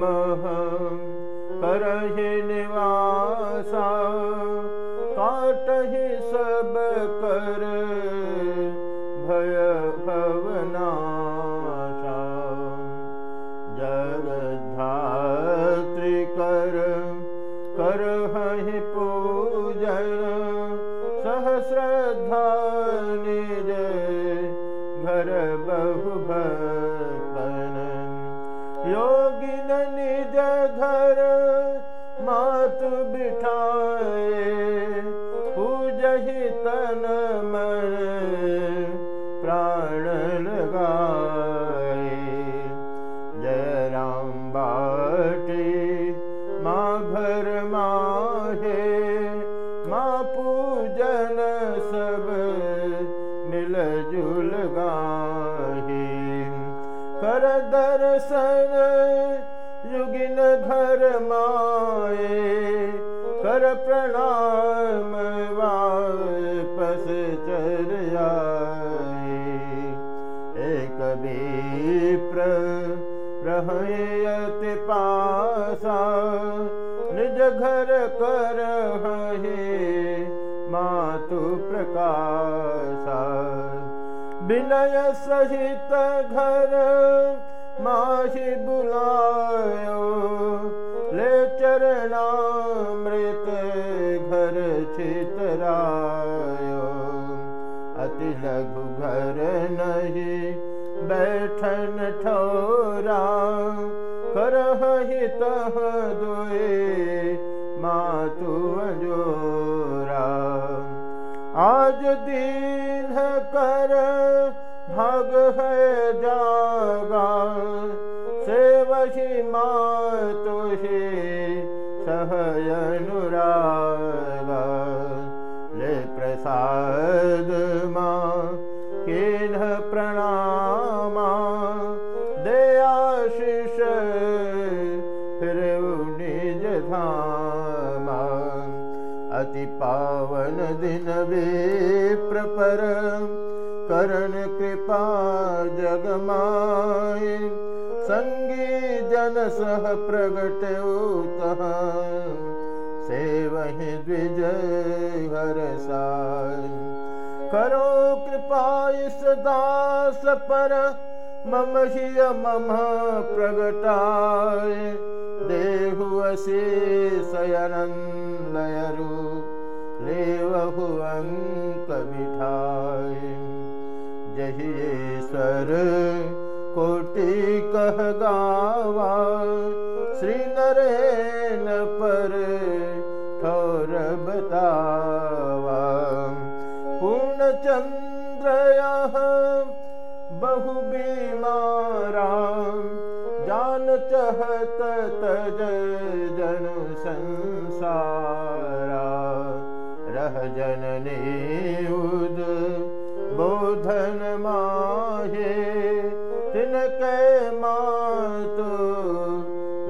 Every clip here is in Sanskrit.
मह करहि निवासा काटहि सब कर। भय भवनाशा जगधात्रि कर। करहि पूजन कर दर्शन युगिन घर माए कर प्रणाम वापस चर आए। एक विप्र रहयति पासा निज घर कर हे मातु प्रकाशा विनय सहित घर माहि बुलायो ले चरणामृत घर छितरायो। अति लघु घर नहीं बैठन ठोरा करहि तह दोए मातु अजोरा। आज दीन कर जागा। से वही मातु सहय अनुरागा ले प्रसाद माँ किन प्रणामा। दे आशीष फिर निज धामा। अति पावन दिन विप्र पर करण कृपा जगमाय। उतः से वही द्विज हर साय। करो कृपा इस दास पर मम ही मम प्रगटाय। देहु अशेष लयरु लेवहु जहिएश्वर कोटि कह गावा। श्री नरेन पर ठोर बतावा। पूर्ण चंद्र बहु बीमारा। जान चहत तज जन संसारा। रह जननी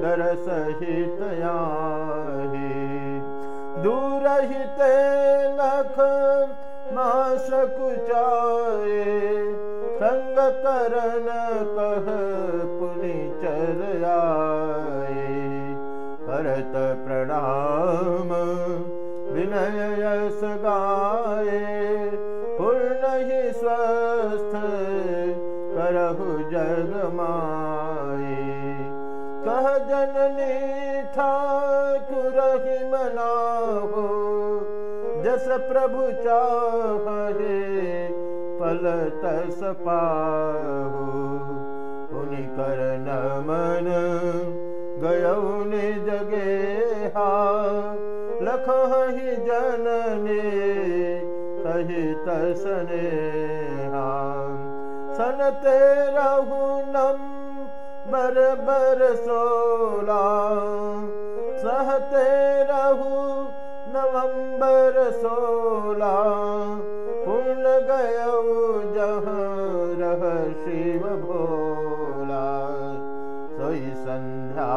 दर सहित याहे दूर हिते लख मास कुचाए संग करन कह पुनि चर आए करत प्रणाम विनय यस गाए मनाहो जस प्रभु चाहे पल तस पाहु कर नमन गयौ जगे हा। ही जननी सहित सने सन तेरहु नम बर बर सोला। सहते रहू नवंबर सोला पूर्ण गयो जहाँ रह शिव भोला। सोई संध्या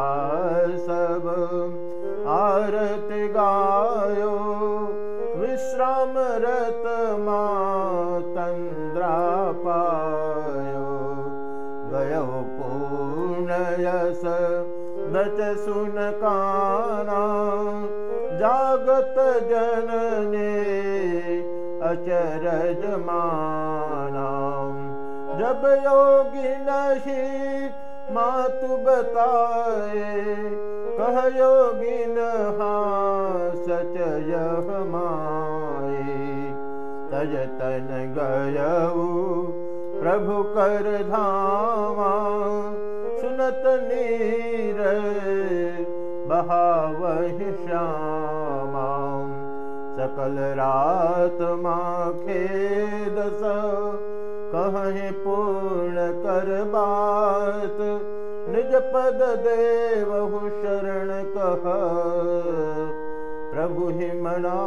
सब आरत गायो विश्राम रत तंद्रा पायो। गयो पूर्ण यस बच सुन काना जागत जनने अचरज माना जब योगी नहीं मातु बताए कह योगिन हाँ सच माए। तज तन गयऊ प्रभु कर धामा सुनत नीर बहावहि श्यामा सकल रात माँ खेदस कहीं पूर्ण कर बात। निज पद देवहु शरण कह। प्रभु ही मना